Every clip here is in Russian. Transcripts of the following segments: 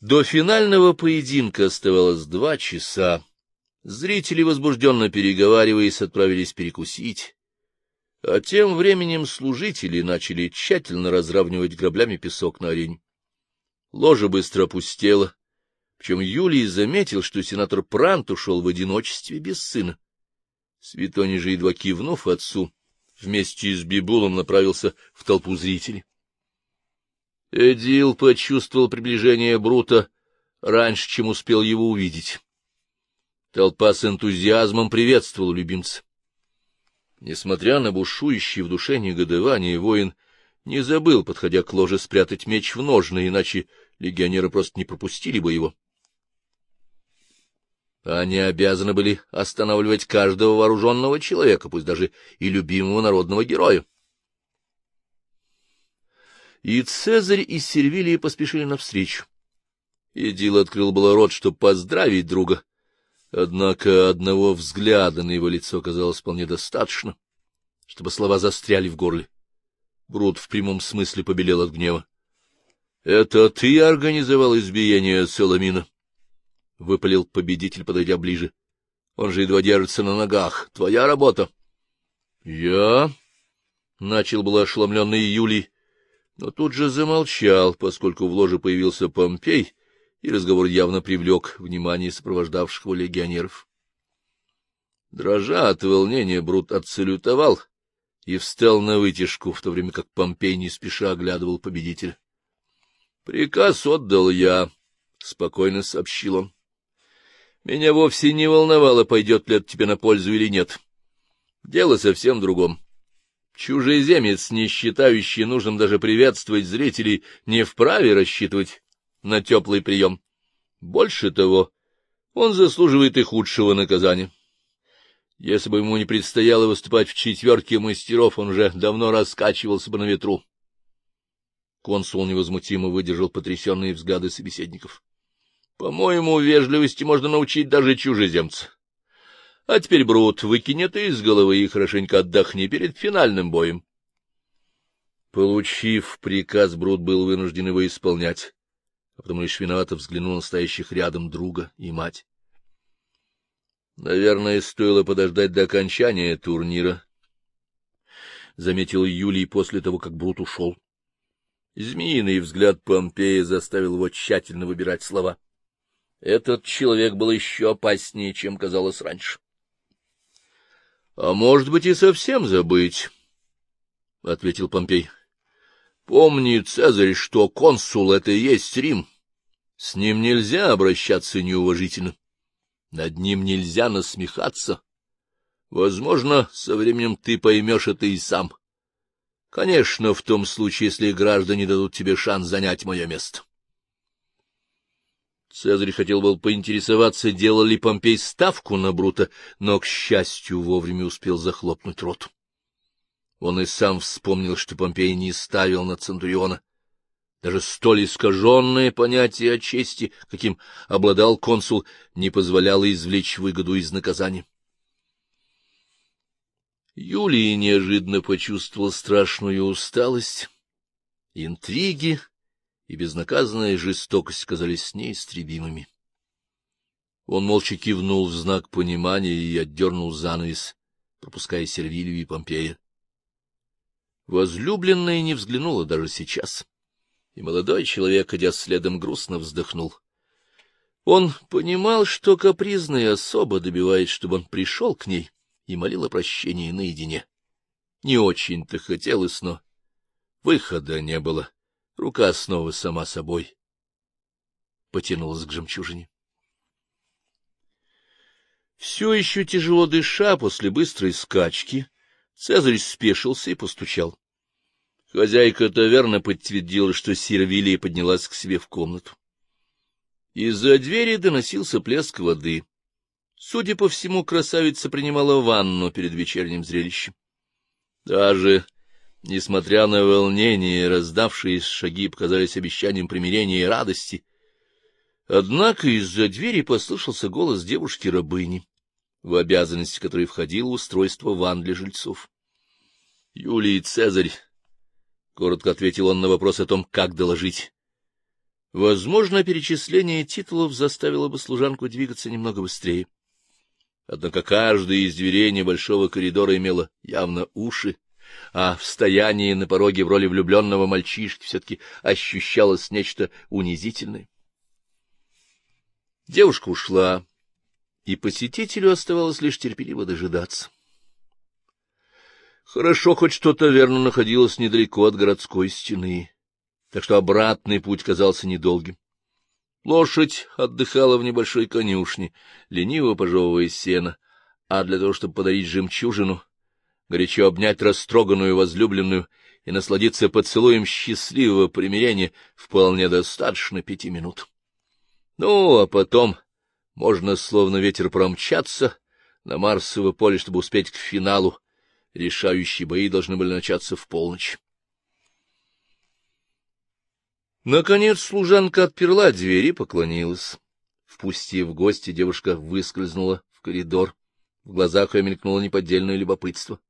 До финального поединка оставалось два часа. Зрители, возбужденно переговариваясь, отправились перекусить. А тем временем служители начали тщательно разравнивать граблями песок на арене. Ложа быстро опустела, причем Юлий заметил, что сенатор Прант ушел в одиночестве без сына. Светоний же, едва кивнув отцу, вместе с Бибулом направился в толпу зрителей. Эдил почувствовал приближение Брута раньше, чем успел его увидеть. Толпа с энтузиазмом приветствовала любимца. Несмотря на бушующее в душе негодование, воин не забыл, подходя к ложе, спрятать меч в ножны, иначе легионеры просто не пропустили бы его. Они обязаны были останавливать каждого вооруженного человека, пусть даже и любимого народного героя. И Цезарь, и Сервилия поспешили навстречу. Идил открыл было рот, чтобы поздравить друга, однако одного взгляда на его лицо казалось вполне достаточно, чтобы слова застряли в горле. Брут в прямом смысле побелел от гнева. — Это ты организовал избиение Соломина? — выпалил победитель, подойдя ближе. — Он же едва держится на ногах. Твоя работа. — Я? — начал был ошеломленный Юлий, но тут же замолчал, поскольку в ложе появился Помпей, и разговор явно привлек внимание сопровождавших его легионеров. Дрожа от волнения, Брут отсалютовал и встал на вытяжку, в то время как Помпей не спеша оглядывал победителя. — Приказ отдал я, — спокойно сообщил он. — Меня вовсе не волновало, пойдет ли это тебе на пользу или нет. Дело совсем в другом. Чужеземец, не считающий нужным даже приветствовать зрителей, не вправе рассчитывать на теплый прием. Больше того, он заслуживает и худшего наказания. Если бы ему не предстояло выступать в четверке мастеров, он уже давно раскачивался бы на ветру. Консул невозмутимо выдержал потрясенные взгляды собеседников. — По-моему, вежливости можно научить даже чужеземца. А теперь, Брут, выкинь это из головы и хорошенько отдохни перед финальным боем. Получив приказ, Брут был вынужден его исполнять, а потом лишь виновато взглянул на стоящих рядом друга и мать. Наверное, стоило подождать до окончания турнира, — заметил Юлий после того, как Брут ушел. Змеиный взгляд Помпея заставил его тщательно выбирать слова. Этот человек был еще опаснее, чем казалось раньше. — А может быть, и совсем забыть, — ответил Помпей. — Помни, Цезарь, что консул — это и есть Рим. С ним нельзя обращаться неуважительно. Над ним нельзя насмехаться. Возможно, со временем ты поймешь это и сам. Конечно, в том случае, если граждане дадут тебе шанс занять мое место. Цезарь хотел был поинтересоваться, делал ли Помпей ставку на Брута, но, к счастью, вовремя успел захлопнуть рот. Он и сам вспомнил, что Помпей не ставил на Центуриона. Даже столь искаженное понятие о чести, каким обладал консул, не позволяло извлечь выгоду из наказания. Юлий неожиданно почувствовал страшную усталость, интриги и безнаказанная жестокость казались неистребимыми. Он молча кивнул в знак понимания и отдернул занавес, пропуская Сервилию и Помпея. Возлюбленная не взглянула даже сейчас, и молодой человек, идя следом, грустно вздохнул. Он понимал, что капризная особа добивает, чтобы он пришел к ней и молил о прощении наедине. Не очень-то хотелось, но выхода не было. Рука снова сама собой потянулась к жемчужине. Все еще тяжело дыша после быстрой скачки, Цезарь спешился и постучал. Хозяйка таверны подтвердила, что Сервилия поднялась к себе в комнату. Из-за двери доносился плеск воды. Судя по всему, красавица принимала ванну перед вечерним зрелищем. Даже Несмотря на волнение, раздавшиеся шаги показались обещанием примирения и радости. Однако из-за двери послышался голос девушки-рабыни, в обязанности которой входило устройство ванн для жильцов. — Юлий Цезарь, — коротко ответил он на вопрос о том, как доложить. Возможно, перечисление титулов заставило бы служанку двигаться немного быстрее. Однако каждая из дверей небольшого коридора имела явно уши, а в стоянии на пороге в роли влюбленного мальчишки все-таки ощущалось нечто унизительное. Девушка ушла, и посетителю оставалось лишь терпеливо дожидаться. Хорошо, хоть что-то верно находилось недалеко от городской стены, так что обратный путь казался недолгим. Лошадь отдыхала в небольшой конюшне, лениво пожевывая сено, а для того, чтобы подарить жемчужину, горячо обнять растроганную возлюбленную и насладиться поцелуем счастливого примирения, вполне достаточно пяти минут. Ну, а потом можно, словно ветер, промчаться на Марсово поле, чтобы успеть к финалу. Решающие бои должны были начаться в полночь. Наконец служанка отперла дверь и поклонилась. Впустив гостя, девушка выскользнула в коридор. В глазах ее мелькнуло неподдельное любопытство.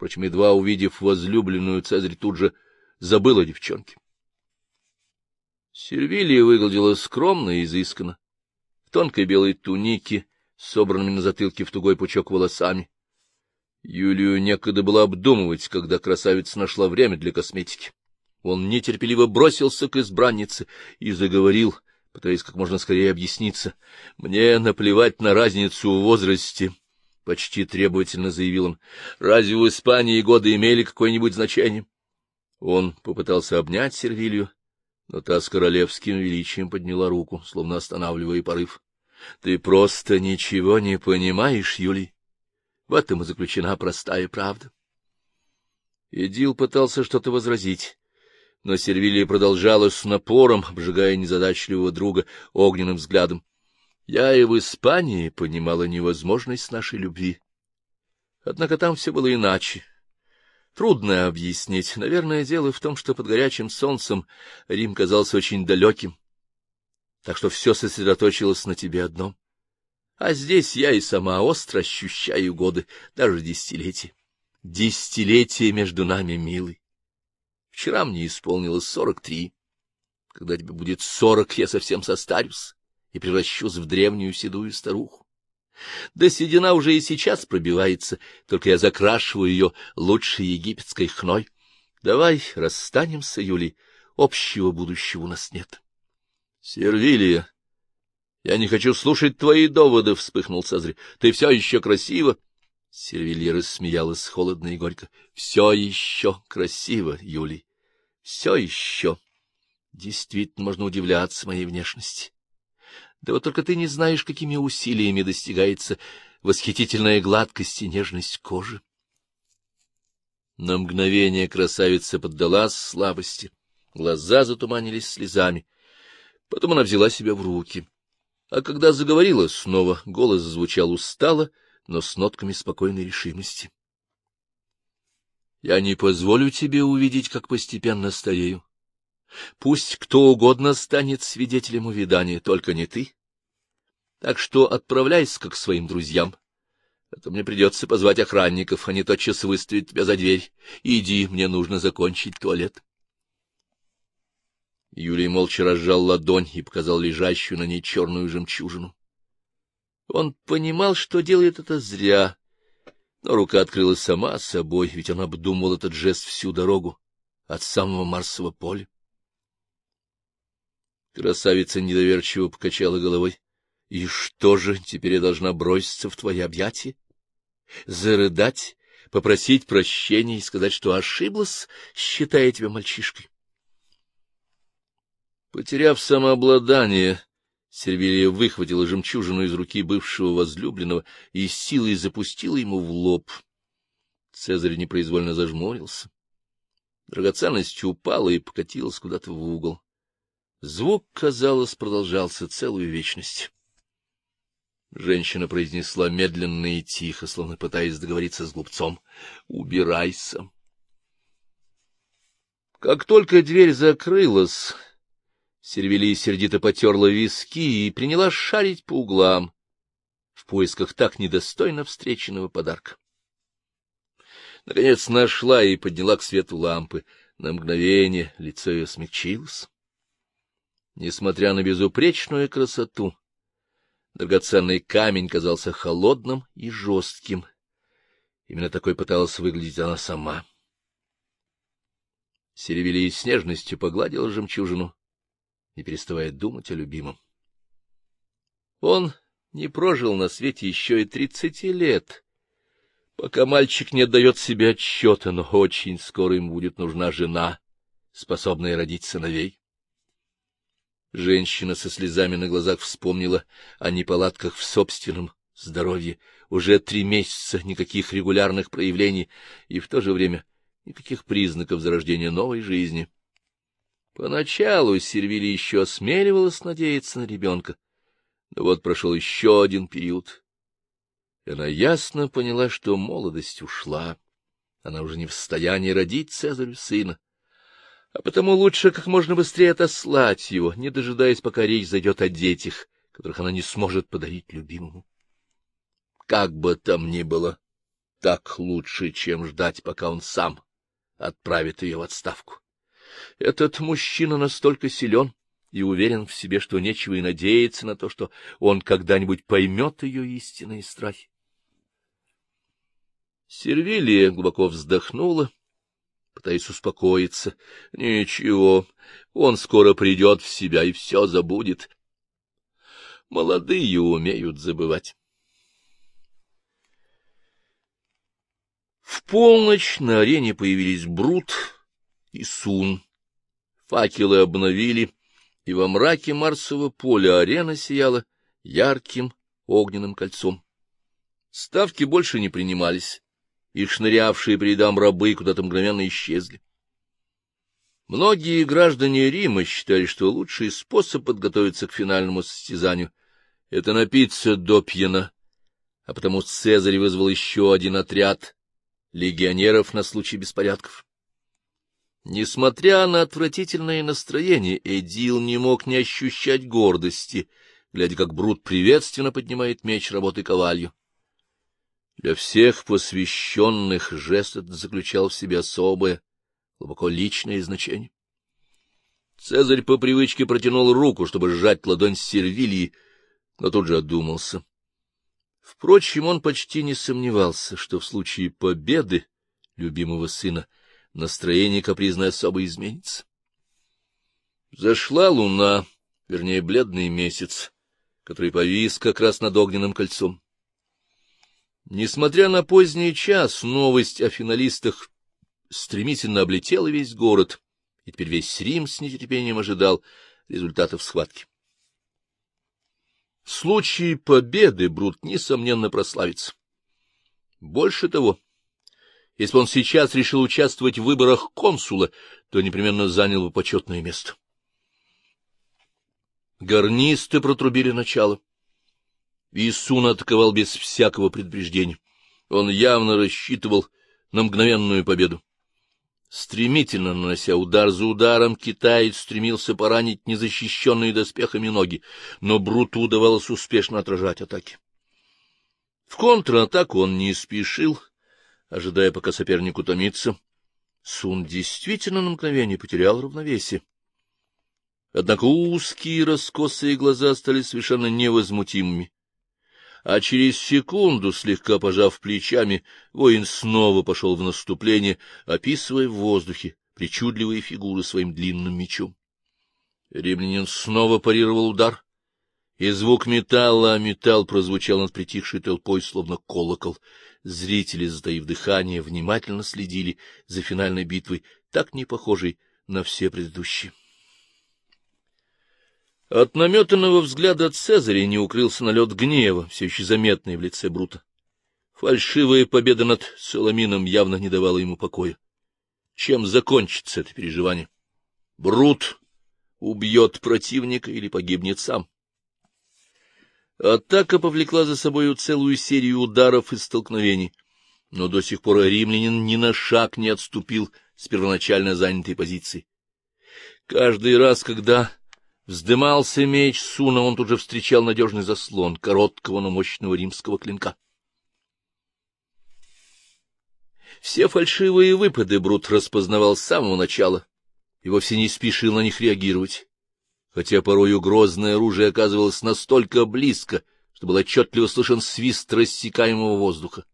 Впрочем, едва увидев возлюбленную, Цезарь тут же забыл о девчонке. Сервилия выглядела скромно и изысканно, в тонкой белой тунике, собранными на затылке в тугой пучок волосами. Юлию некогда было обдумывать, когда красавица нашла время для косметики. Он нетерпеливо бросился к избраннице и заговорил, пытаясь как можно скорее объясниться. — Мне наплевать на разницу в возрасте, — почти требовательно заявил он. — Разве в Испании годы имели какое-нибудь значение? Он попытался обнять Сервилью, но та с королевским величием подняла руку, словно останавливая порыв. — Ты просто ничего не понимаешь, Юлий. В этом и заключена простая правда. Эдил пытался что-то возразить, но Сервилия продолжала с напором, обжигая незадачливого друга огненным взглядом. Я и в Испании понимала невозможность нашей любви. Однако там все было иначе. Трудно объяснить. Наверное, дело в том, что под горячим солнцем Рим казался очень далеким, так что все сосредоточилось на тебе одном. А здесь я и сама остро ощущаю годы, даже десятилетия. Десятилетия между нами, милый. Вчера мне исполнилось сорок три. Когда тебе будет сорок, я совсем состарюсь и превращусь в древнюю седую старуху. Да седина уже и сейчас пробивается, только я закрашиваю ее лучшей египетской хной. Давай расстанемся, Юлий, общего будущего у нас нет. — Сервилия, я не хочу слушать твои доводы, — вспыхнул Цезарь. — Ты все еще красива. Сервилия рассмеялась холодно и горько. — Все еще красиво, Юлий, все еще. Действительно, можно удивляться моей внешности. Да вот только ты не знаешь, какими усилиями достигается восхитительная гладкость и нежность кожи. На мгновение красавица поддалась слабости, глаза затуманились слезами. Потом она взяла себя в руки. А когда заговорила снова, голос звучал устало, но с нотками спокойной решимости. — Я не позволю тебе увидеть, как постепенно старею. Пусть кто угодно станет свидетелем увядания, только не ты. Так что отправляйся к своим друзьям. А то мне придется позвать охранников, они тотчас выставят тебя за дверь. Иди, мне нужно закончить туалет. Юлий молча разжал ладонь и показал лежащую на ней черную жемчужину. Он понимал, что делает это зря, но рука открылась сама собой, ведь он обдумывал этот жест всю дорогу от самого Марсового поля. Красавица недоверчиво покачала головой. — И что же, теперь я должна броситься в твои объятия? Зарыдать, попросить прощения и сказать, что ошиблась, считая тебя мальчишкой? Потеряв самообладание, Сервилия выхватила жемчужину из руки бывшего возлюбленного и силой запустила ему в лоб. Цезарь непроизвольно зажмурился. Драгоценность упала и покатилась куда-то в угол. Звук, казалось, продолжался целую вечность. Женщина произнесла медленно и тихо, словно пытаясь договориться с глупцом. — Убирайся. Как только дверь закрылась, Сервелий сердито потерла виски и приняла шарить по углам в поисках так недостойно встреченного подарка. Наконец нашла и подняла к свету лампы. На мгновение лицо ее смягчилось. Несмотря на безупречную красоту, драгоценный камень казался холодным и жестким. Именно такой пыталась выглядеть она сама. Серебелия с нежностью погладила жемчужину, не переставая думать о любимом. Он не прожил на свете еще и тридцати лет, пока мальчик не отдает себе отчета, но очень скоро ему будет нужна жена, способная родить сыновей. Женщина со слезами на глазах вспомнила о неполадках в собственном здоровье. Уже три месяца никаких регулярных проявлений, и в то же время никаких признаков зарождения новой жизни. Поначалу Сервили еще осмеливалась надеяться на ребенка, но вот прошел еще один период, она ясно поняла, что молодость ушла. Она уже не в состоянии родить Цезарю сына, а потому лучше как можно быстрее отослать его, не дожидаясь, пока речь зайдет о детях, которых она не сможет подарить любимому. Как бы там ни было, так лучше, чем ждать, пока он сам отправит ее в отставку. Этот мужчина настолько силен, и уверен в себе, что нечего и надеяться на то, что он когда-нибудь поймет ее истинные страхи. Сервилия глубоко вздохнула, пытаясь успокоиться. Ничего, он скоро придет в себя и все забудет. Молодые умеют забывать. В полночь на арене появились Брут и Сун. Факелы обновили и во мраке Марсового поля арена сияла ярким огненным кольцом. Ставки больше не принимались, и шнырявшие по рядам рабы куда-то мгновенно исчезли. Многие граждане Рима считали, что лучший способ подготовиться к финальному состязанию — это напиться до пьяна, а потому Цезарь вызвал еще один отряд легионеров на случай беспорядков. Несмотря на отвратительное настроение, Эдил не мог не ощущать гордости, глядя, как Брут приветственно поднимает меч работы ковалью. Для всех посвященных жест этот заключал в себе особое, глубоко личное значение. Цезарь по привычке протянул руку, чтобы сжать ладонь Сервилии, но тут же отдумался. Впрочем, он почти не сомневался, что в случае победы любимого сына — настроение капризной особо изменится. Зашла луна, вернее, бледный месяц, который повис как раз над огненным кольцом. Несмотря на поздний час, новость о финалистах стремительно облетела весь город, и теперь весь Рим с нетерпением ожидал результатов схватки. В случае победы Брут, несомненно, прославится. Больше того, если бы он сейчас решил участвовать в выборах консула, то непременно занял бы почетное место. Гарнисты протрубили начало. Исун атаковал без всякого предупреждения. Он явно рассчитывал на мгновенную победу. Стремительно нанося удар за ударом, китаец стремился поранить незащищенные доспехами ноги, но Бруту удавалось успешно отражать атаки. В контратаку он не спешил, ожидая, пока соперник утомится. Сун действительно на мгновение потерял равновесие. Однако узкие раскосые глаза стали совершенно невозмутимыми. А через секунду, слегка пожав плечами, воин снова пошел в наступление, описывая в воздухе причудливые фигуры своим длинным мечом. Римлянин снова парировал удар, и звук металла, а металл прозвучал над притихшей толпой, словно колокол. Зрители, затаив дыхание, внимательно следили за финальной битвой, так не похожей на все предыдущие. От наметанного взгляда Цезаря не укрылся налет гнева, все еще заметный в лице Брута. Фальшивая победа над Соломином явно не давала ему покоя. Чем закончится это переживание? Брут убьет противника или погибнет сам. Атака повлекла за собою целую серию ударов и столкновений, но до сих пор римлянин ни на шаг не отступил с первоначально занятой позиции. Каждый раз, когда вздымался меч Суна, он тут же встречал надежный заслон короткого, но мощного римского клинка. Все фальшивые выпады Брут распознавал с самого начала и вовсе не спешил на них реагировать. хотя порою грозное оружие оказывалось настолько близко, что был отчетливо слышен свист рассекаемого воздуха.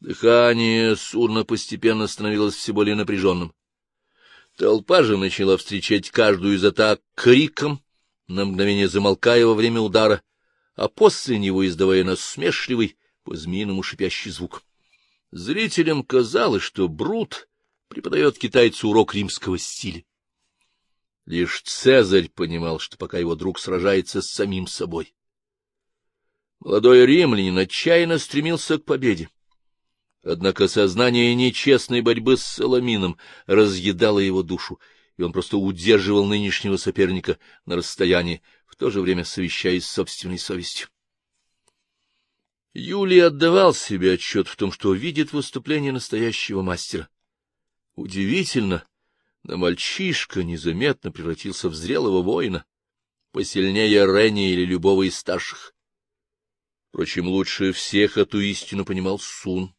Дыхание Сурна постепенно становилось все более напряженным. Толпа же начала встречать каждую из атак криком, на мгновение замолкая во время удара, а после него издавая насмешливый, по-змеиному шипящий звук. Зрителям казалось, что Брут преподает китайцу урок римского стиля. Лишь Цезарь понимал, что пока его друг сражается с самим собой. Молодой римлянин отчаянно стремился к победе. Однако сознание нечестной борьбы с Соломином разъедало его душу, и он просто удерживал нынешнего соперника на расстоянии, в то же время совещаясь с собственной совестью. Юлий отдавал себе отчет в том, что видит выступление настоящего мастера. Удивительно, но мальчишка незаметно превратился в зрелого воина, посильнее Ренни или любого из старших. Впрочем, лучше всех эту истину понимал Сун.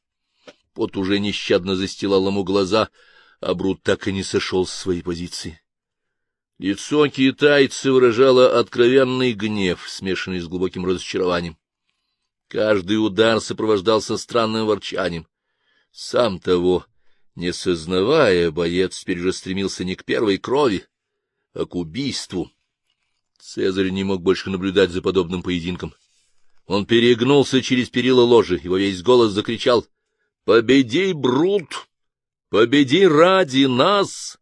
Пот уже нещадно застилал ему глаза, а Брут так и не сошел с своей позиции. Лицо китайца выражало откровенный гнев, смешанный с глубоким разочарованием. Каждый удар сопровождался странным ворчанием. Сам того, не сознавая, боец теперь же стремился не к первой крови, а к убийству. Цезарь не мог больше наблюдать за подобным поединком. Он перегнулся через перила ложи, его весь голос закричал Победи, Брут! Победи ради нас!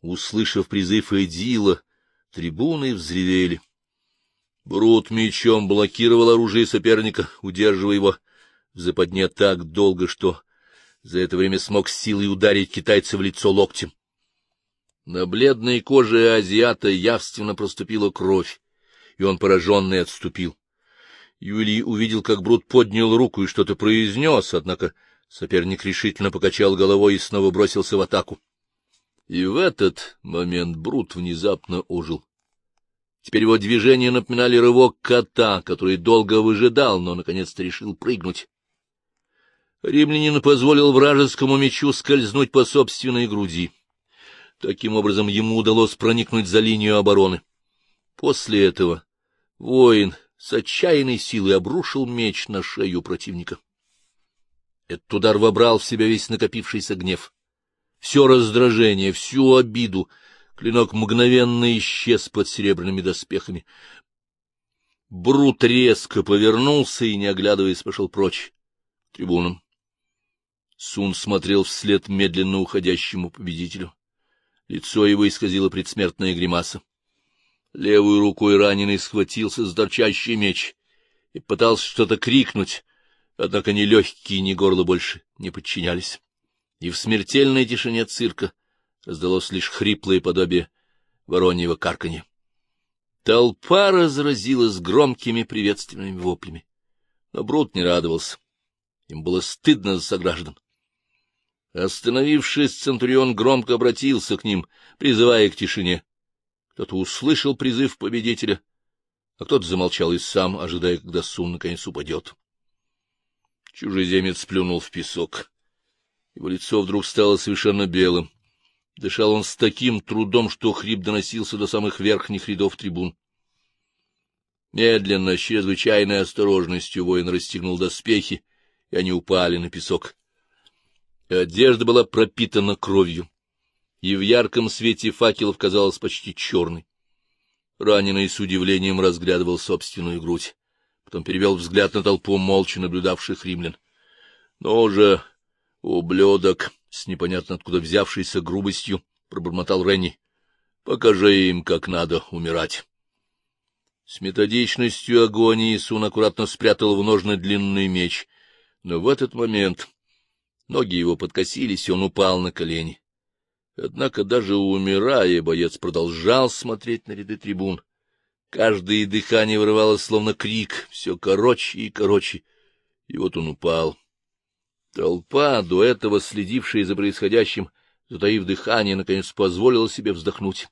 Услышав призыв Эдила, трибуны взревели. Брут мечом блокировал оружие соперника, удерживая его в западне так долго, что за это время смог силой ударить китайца в лицо локтем. На бледной коже азиата явственно проступила кровь, и он пораженный отступил. Юлий увидел, как Брут поднял руку и что-то произнес, однако Соперник решительно покачал головой и снова бросился в атаку. И в этот момент Брут внезапно ожил. Теперь его движения напоминали рывок кота, который долго выжидал, но наконец-то решил прыгнуть. Римлянин позволил вражескому мечу скользнуть по собственной груди. Таким образом, ему удалось проникнуть за линию обороны. После этого воин с отчаянной силой обрушил меч на шею противника. Этот удар вобрал в себя весь накопившийся гнев. Все раздражение, всю обиду. Клинок мгновенно исчез под серебряными доспехами. Брут резко повернулся и, не оглядываясь, пошел прочь, к трибунам. Сун смотрел вслед медленно уходящему победителю. Лицо его исказило предсмертная гримаса. Левой рукой раненый схватился за торчащий меч и пытался что-то крикнуть, Однако ни легкие, ни горло больше не подчинялись, и в смертельной тишине цирка раздалось лишь хриплое подобие вороньего карканья. Толпа разразилась громкими приветственными воплями, но Брут не радовался. Им было стыдно за сограждан. Остановившись, Центурион громко обратился к ним, призывая к тишине. Кто-то услышал призыв победителя, а кто-то замолчал и сам, ожидая, когда Сун наконец упадет. Чужеземец плюнул в песок. Его лицо вдруг стало совершенно белым. Дышал он с таким трудом, что хрип доносился до самых верхних рядов трибун. Медленно, с чрезвычайной осторожностью воин расстегнул доспехи, и они упали на песок. Одежда была пропитана кровью, и в ярком свете факелов казалась почти черной. Раненый с удивлением разглядывал собственную грудь потом перевел взгляд на толпу молча наблюдавших римлян. — Ну же, ублюдок! — с непонятно откуда взявшейся грубостью пробормотал Ренни. — Покажи им, как надо умирать. С методичностью агонии Сун аккуратно спрятал в ножны длинный меч, но в этот момент ноги его подкосились, и он упал на колени. Однако даже умирая, боец продолжал смотреть на ряды трибун. Каждое дыхание вырывалось, словно крик, все короче и короче, и вот он упал. Толпа, до этого следившая за происходящим, затаив дыхание, наконец позволила себе вздохнуть.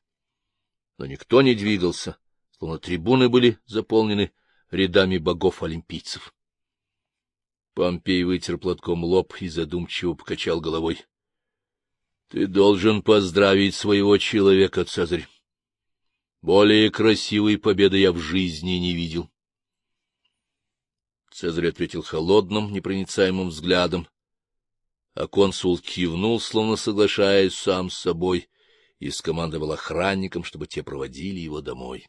Но никто не двигался, словно трибуны были заполнены рядами богов-олимпийцев. Помпей вытер платком лоб и задумчиво покачал головой. — Ты должен поздравить своего человека, Цезарь. Более красивой победы я в жизни не видел. Цезарь ответил холодным, непроницаемым взглядом, а консул кивнул, словно соглашаясь сам с собой, и скомандовал охранникам, чтобы те проводили его домой.